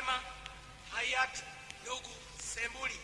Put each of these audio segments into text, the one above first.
marehema hayati ndugu Sembuli.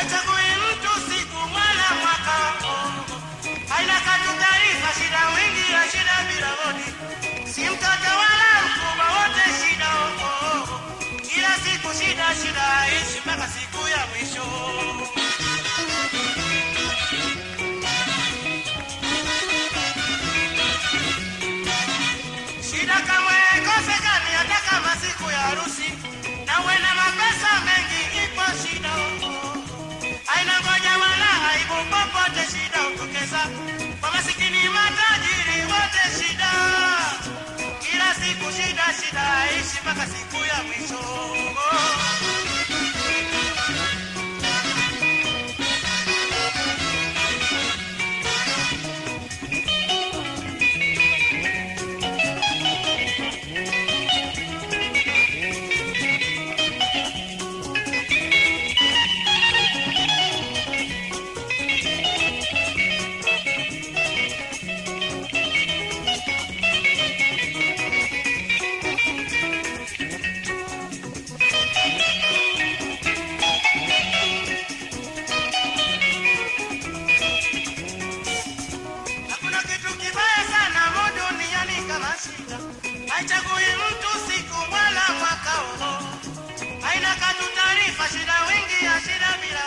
I just pesa kwa masikini matajiri wote shida, kila siku shida shida, ishi mpaka siku ya mwisho. Tutari fashida wingi ashira bila